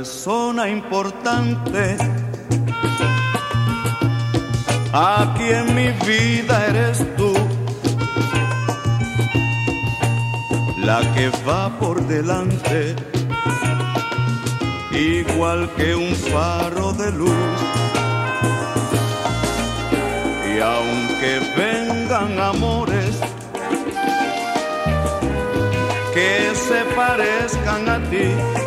persona importante. Aquí en mi vida eres tú, la que va por delante, igual que un faro de luz. Y aunque vengan amores que se parezcan a ti,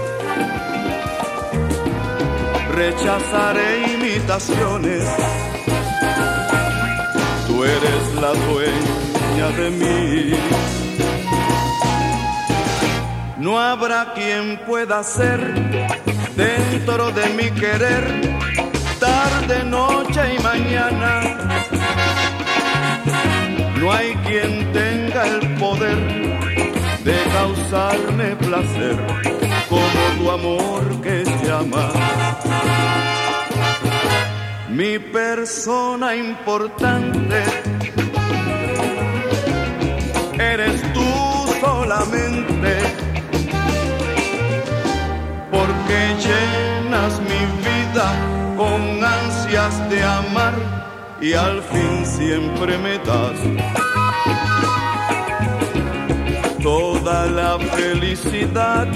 rechazaré imitaciones. Tú eres la dueña de mí. No habrá quien pueda ser dentro de mi querer, tarde, noche y mañana. No hay quien tenga el poder de causarme placer, como tu amor que llama. Mi persona importante eres tú solamente, porque llenas mi vida con ansias de amar y al fin siempre me das la felicidad.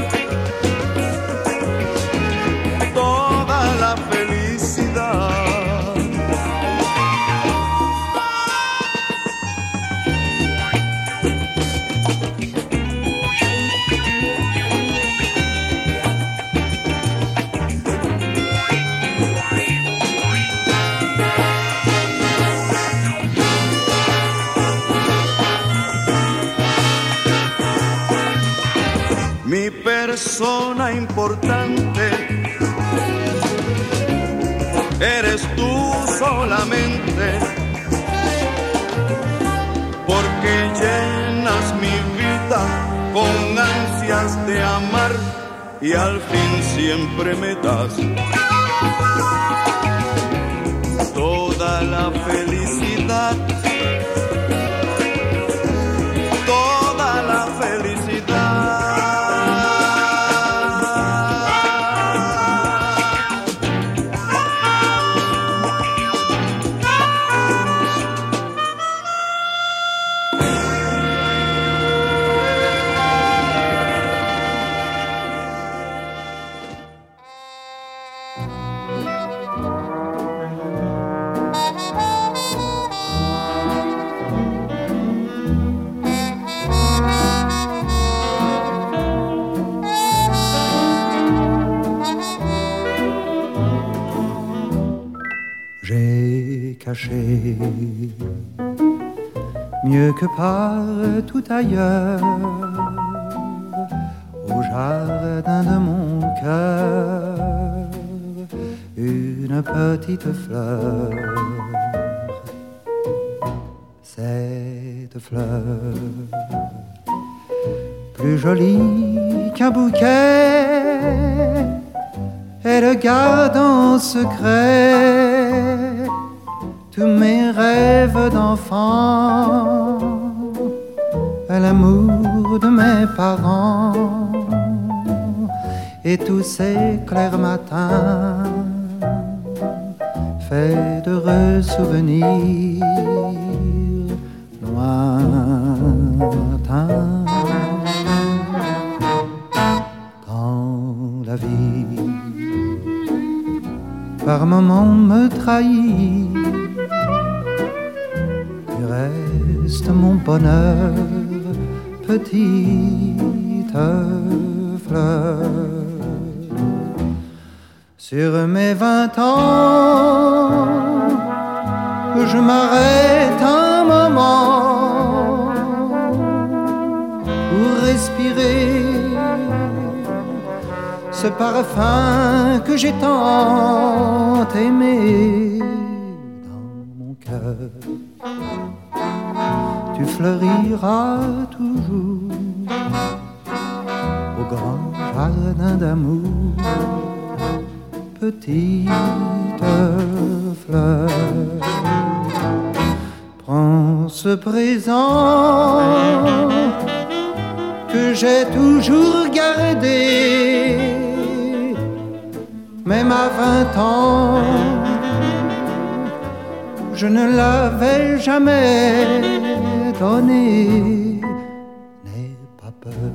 Persona importante. Eres tú solamente, porque llenas mi vida con ansias de amar y al fin siempre me das toda la felicidad mieux que partout ailleurs, au jardin de mon cœur, une petite fleur. Cette fleur, plus jolie qu'un bouquet, elle garde en secret tous mes rêves d'enfant, l'amour de mes parents et tous ces clairs matins faits d'heureux souvenirs lointains. Quand la vie par moments me trahit mon bonheur, petite fleur. Sur mes vingt ans, je m'arrête un moment pour respirer ce parfum que j'ai tant aimé tu fleuriras toujours au grand jardin d'amour, petite fleur. Prends ce présent que j'ai toujours gardé, même à vingt ans je ne l'avais jamais donné. N'aie pas peur,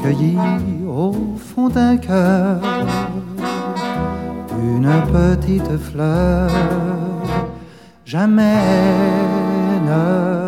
cueillir au fond d'un cœur une petite fleur, jamais ne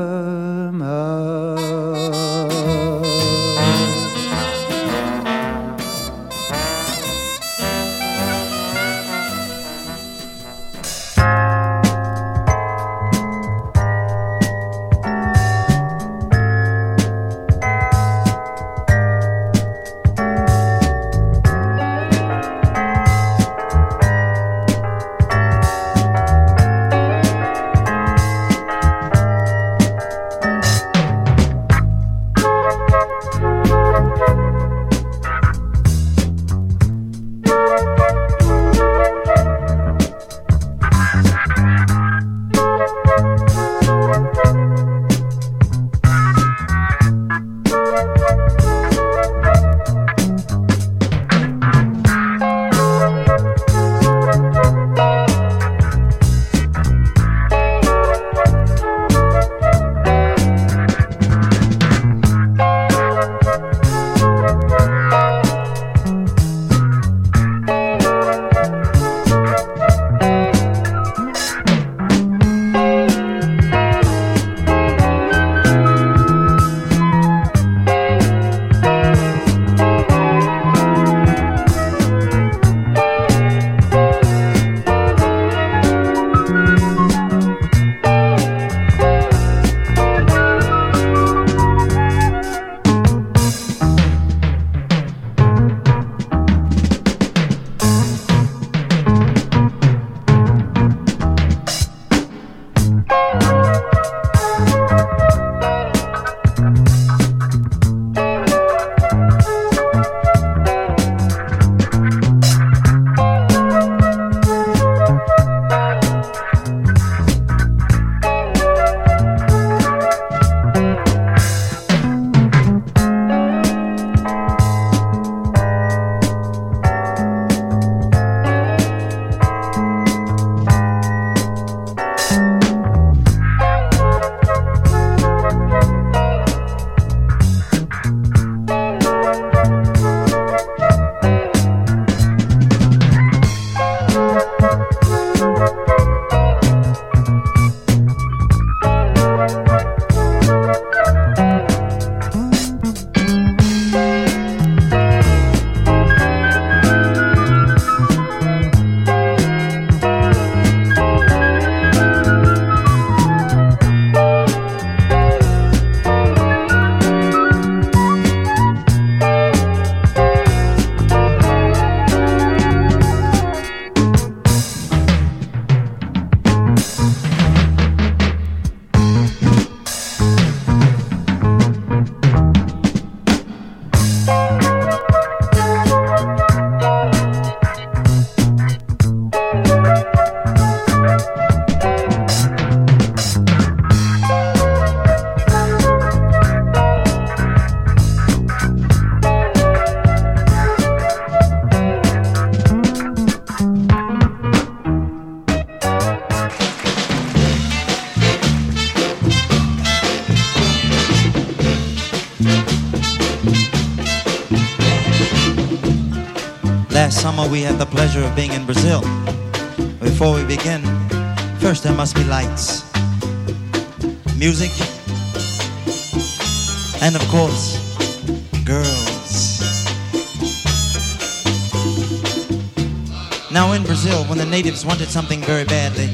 something very badly,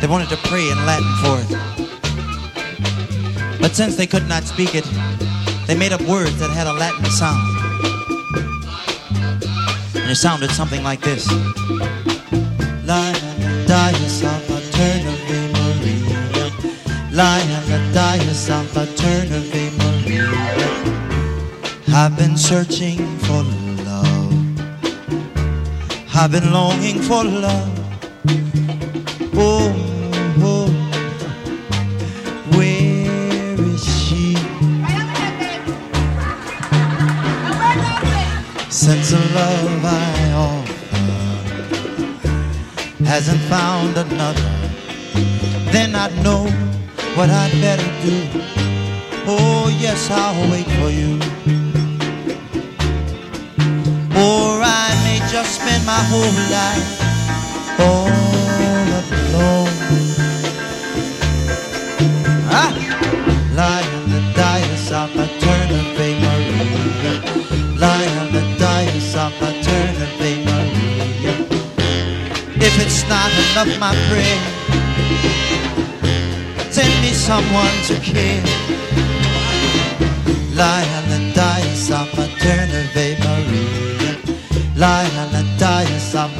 they wanted to pray in Latin for it. But since they could not speak it, they made up words that had a Latin sound and it sounded something like this. Dias Ave Maria, Lion Dias Ave Maria. I've been searching for love. I've been longing for love. Oh, oh. Since the love I offer hasn't found another, then I know what I'd better do. Oh, yes, I'll wait for you. Or I may just spend my whole life all not enough, my prayer, send me someone to care. Lie on the dais of eternal Maria. Lie on the dais of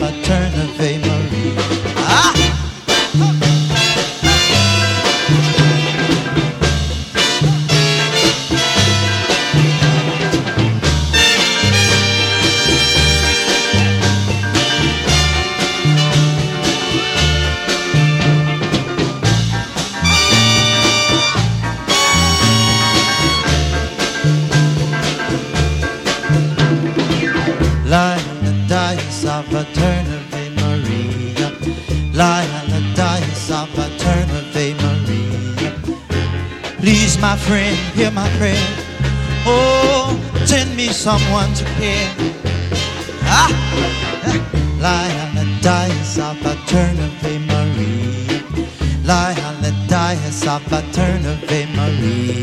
me to care. Ah! Lie on the dais of eternal Maria. Lie on the dais of eternal Maria.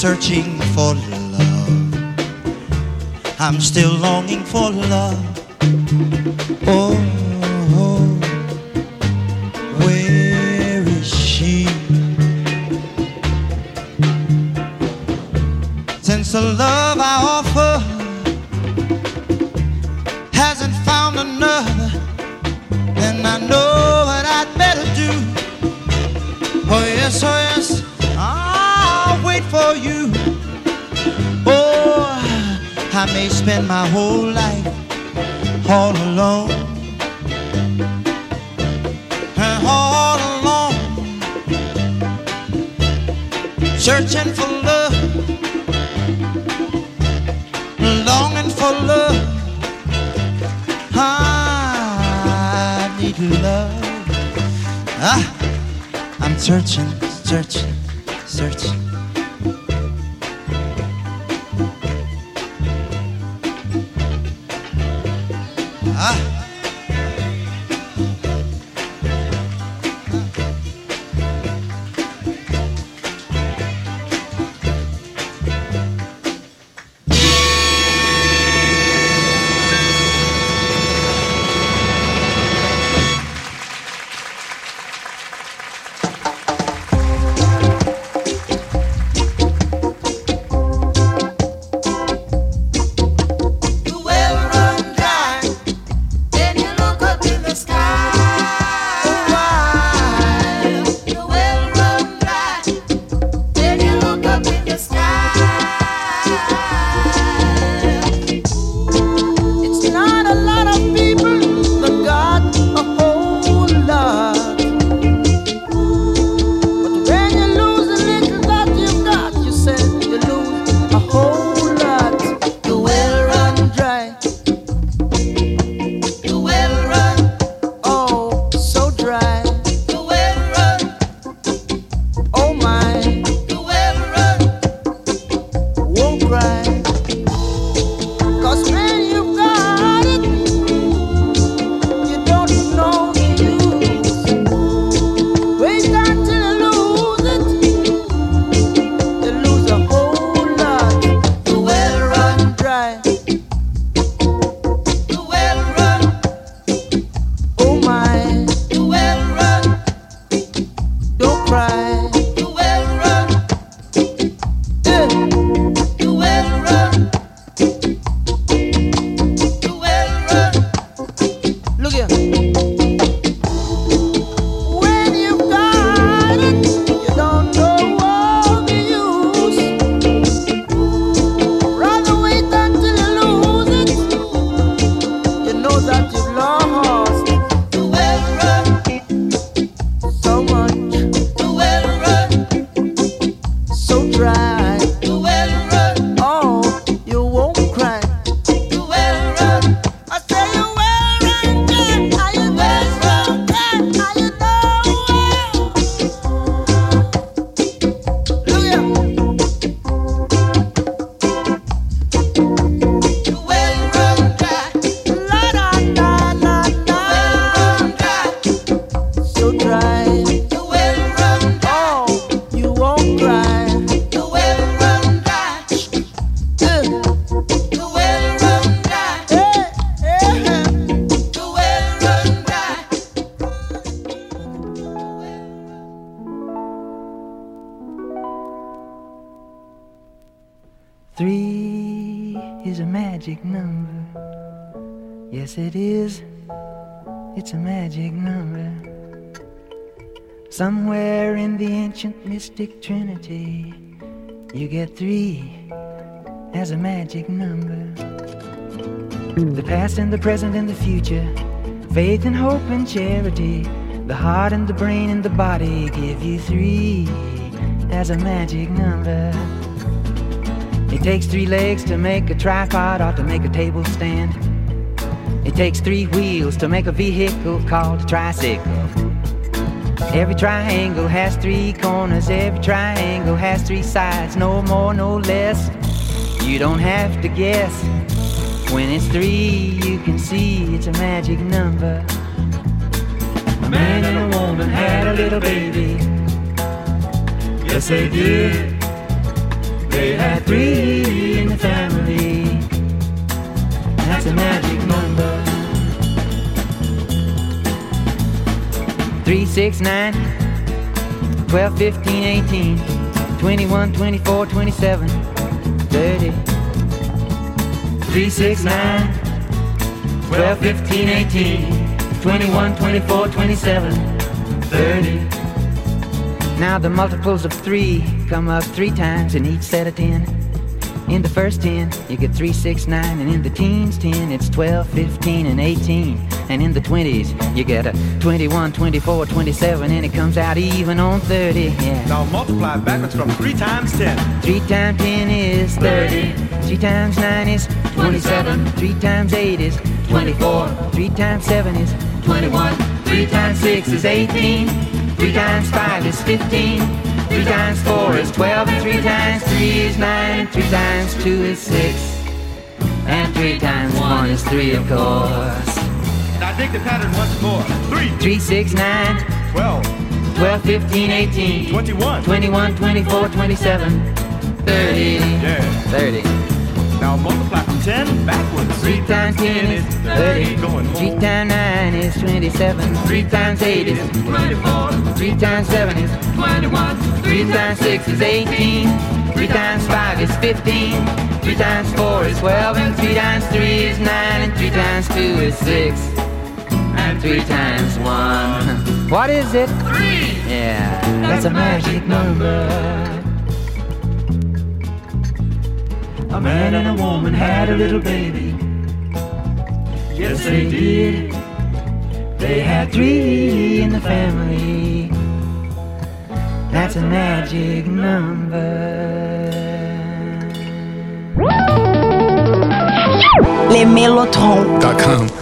Searching for love. I'm still longing for love. Oh, search, search. Ah. Searching, in the ancient mystic trinity. You get three as a magic number. The past and the present and the future. Faith and hope and charity. The heart and the brain and the body give you three as a magic number. It takes three legs to make a tripod or to make a table stand. It takes three wheels to make a vehicle called a tricycle. Every triangle has three corners, every triangle has three sides, no more, no less. You don't have to guess. When it's three, you can see it's a magic number. A man and a woman had a little baby. Yes, they did. They had three in the family. That's a magic 3, 6, 9, 12, 15, 18, 21, 24, 27, 30. 3, 6, 9, 12, 15, 18, 21, 24, 27, 30. Now the multiples of 3 come up 3 times in each set of 10. In the first 10, you get 3, 6, 9, and in the teens 10, it's 12, 15, and 18. And in the 20s, you get a 21, 24, 27, and it comes out even on 30. Yeah. Now multiply backwards from 3 times 10. 3 times 10 is 30. 3 times 9 is 27. 3 times 8 is 24. 3 times 7 is 21. 3 times 6 is 18. 3 times 5 is 15. 3 times 4 is 12. And 3 times 3 is 9. 3 times 2 is 6. And 3 times 1 is 3, of course. Now dig the pattern once more. 3, 3, 6, 9, 12, 12, 15, 18, 21. 21, 24, 27, 30. Yeah. 30. Now multiply from 10 backwards. 3 times 10 is 30. Going 3 times 9 is 27. 3 times 8 is 24. 3 times 7 is 21. 3 times 6 is 18. 3 times 5 is 15. 3 times 4 is 12. And 3 times 3 is 9. And 3 times 2 is 6. And 3 times 1. What is it? 3. Yeah, that's a magic number. A man and a woman had a little baby. Yes, they did. They had three in the family. That's a magic number. Les Mélotrons.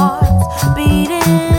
Stay open,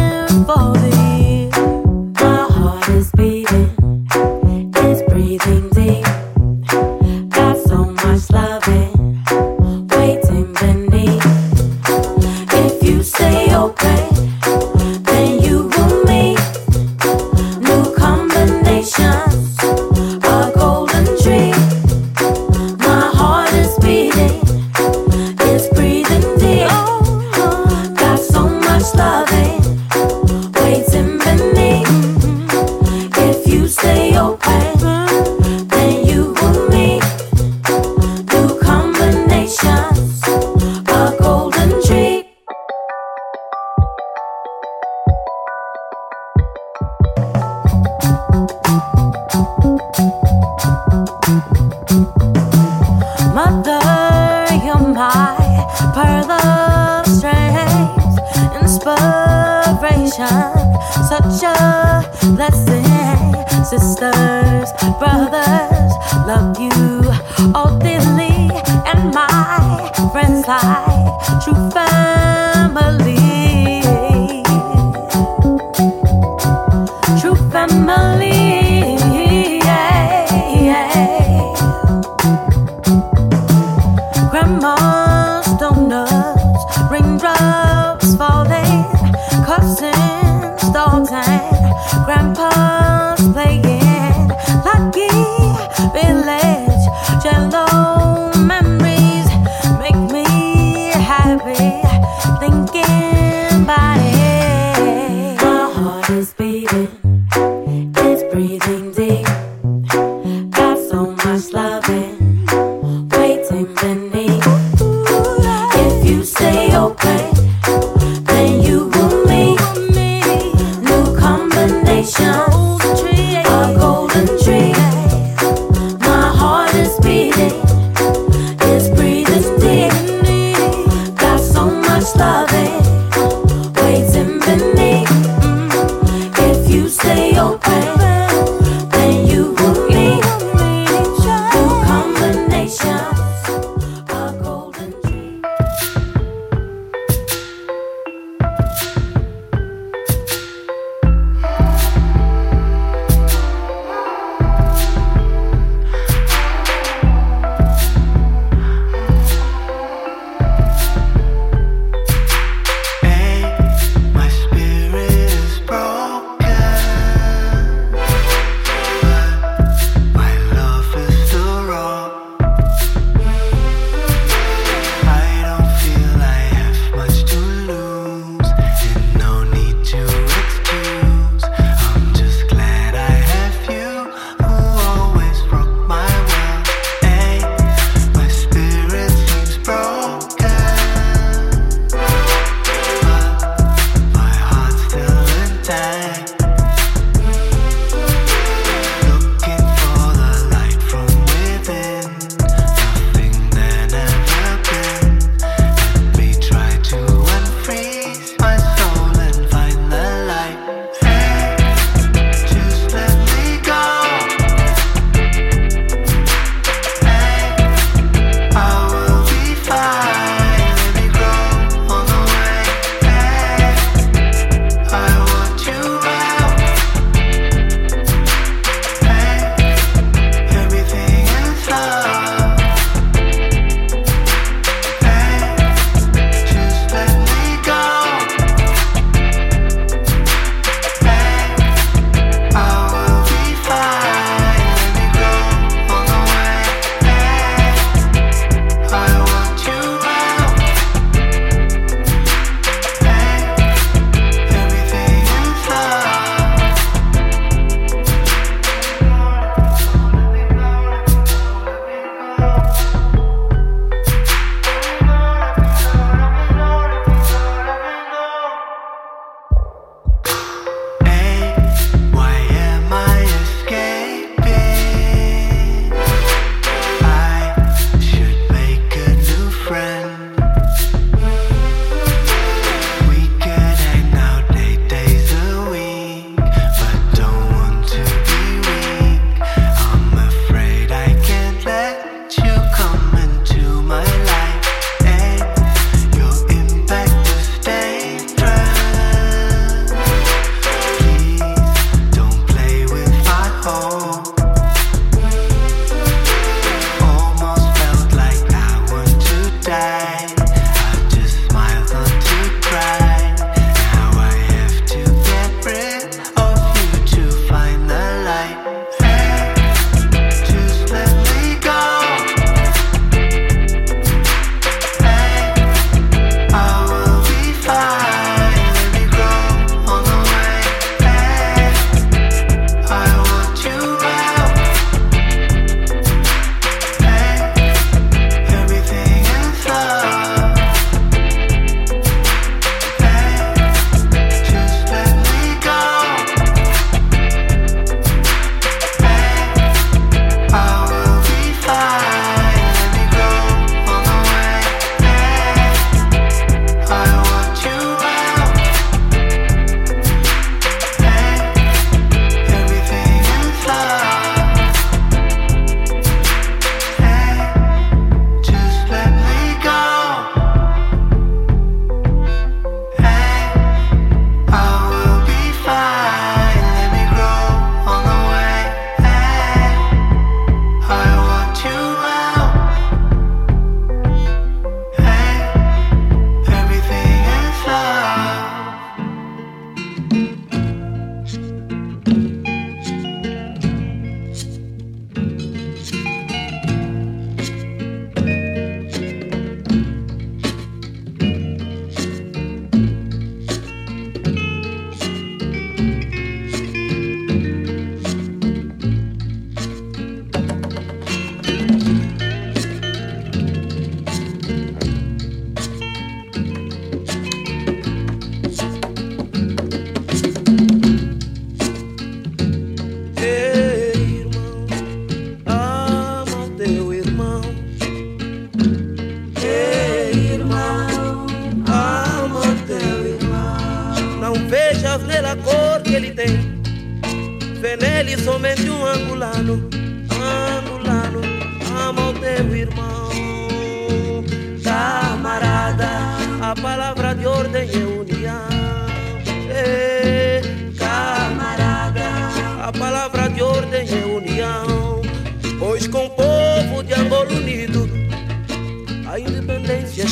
then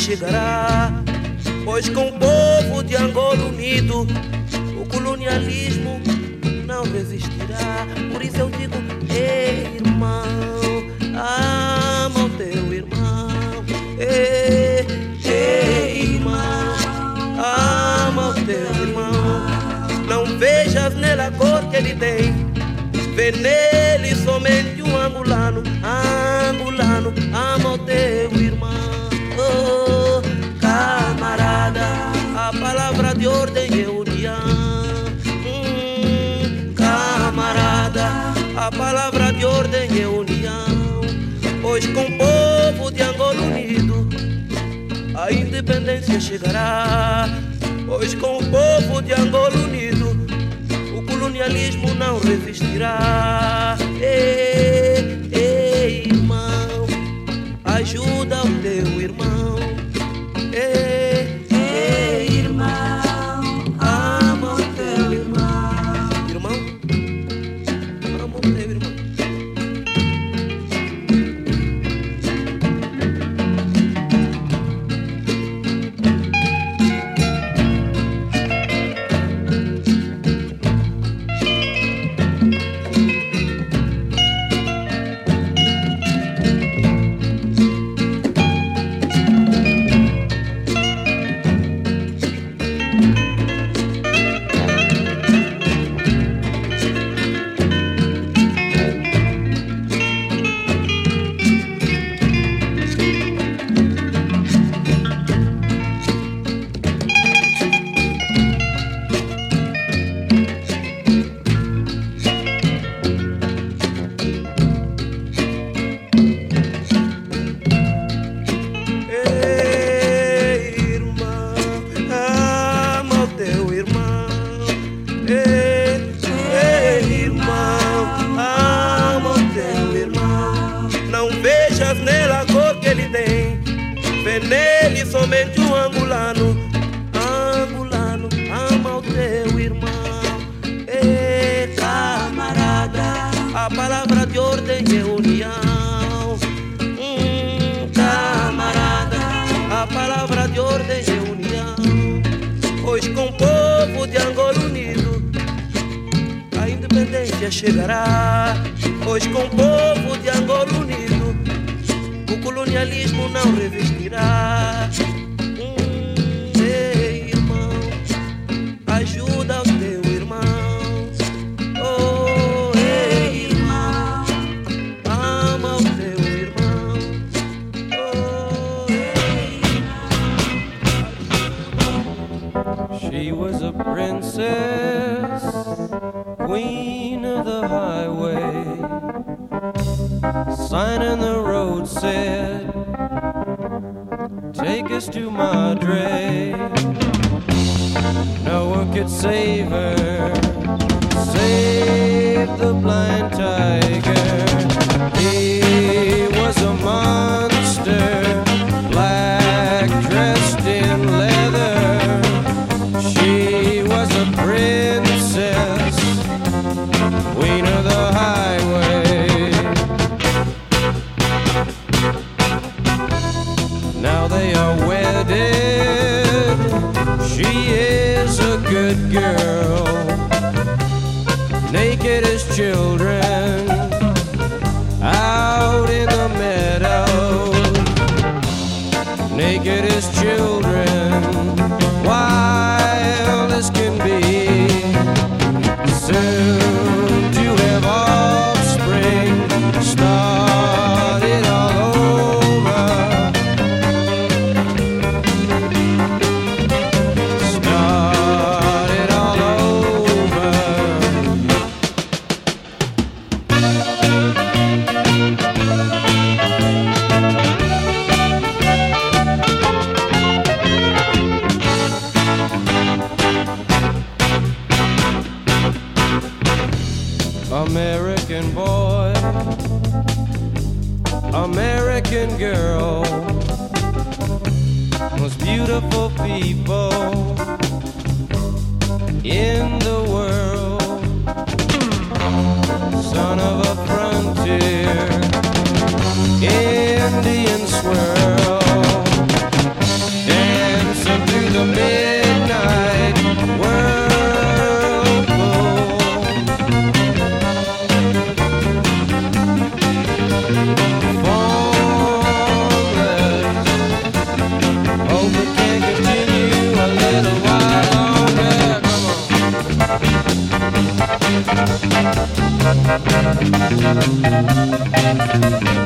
chegará. Pois com o povo de Angola unido, o colonialismo não resistirá. Por isso eu digo, ei irmão, ama o teu irmão. Ei, ei irmão, ama o teu irmão. Não vejas nele a cor que ele tem, vê nele somente um angolano, angolano. a independência chegará. Pois com o povo de Angola unido, o colonialismo não resistirá. Ei, ei, irmão, ajuda o teu irmão.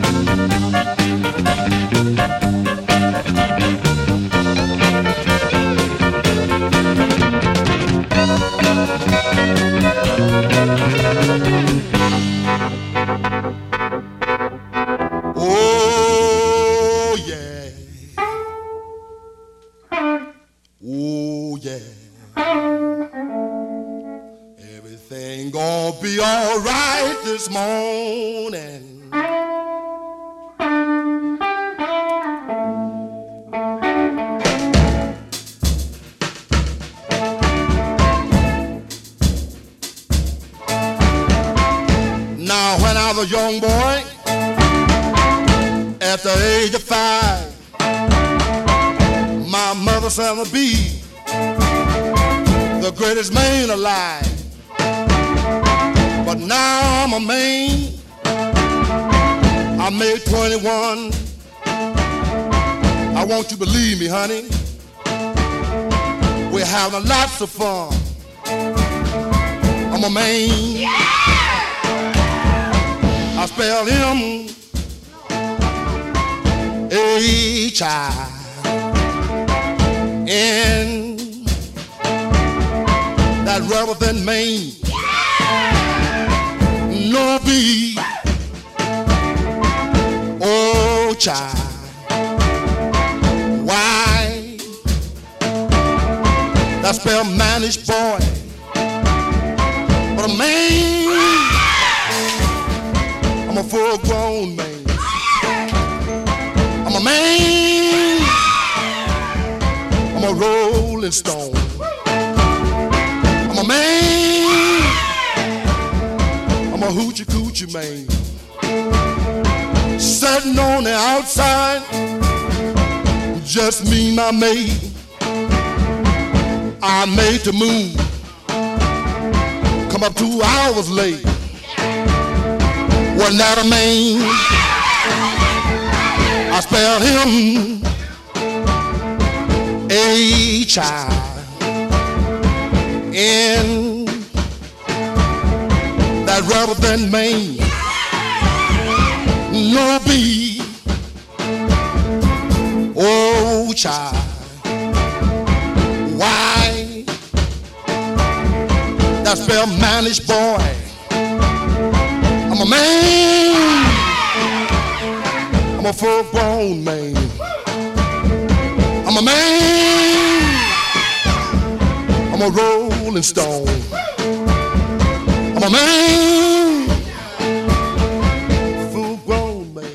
Oh having lots of fun. I'm a man. I spell him H I N that rather than Maine. No B Oh child Why that spell managed boy But a man I'm a full grown man I'm a man. I'm a rolling stone. I'm a man. I'm a hoochie coochie man. Sitting on the outside, just me, my maid. I made the move. Come up two hours late. Wasn't that a man? I spelled him H I N that rather than Maine. No B Oh child spell managed boy I'm a man I'm a full grown man. I'm a man. I'm a rolling stone. I'm a man. Man.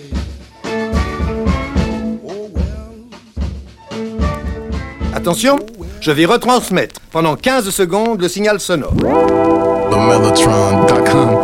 Attention, je vais retransmettre pendant 15 secondes le signal sonore. TheMellotron.com.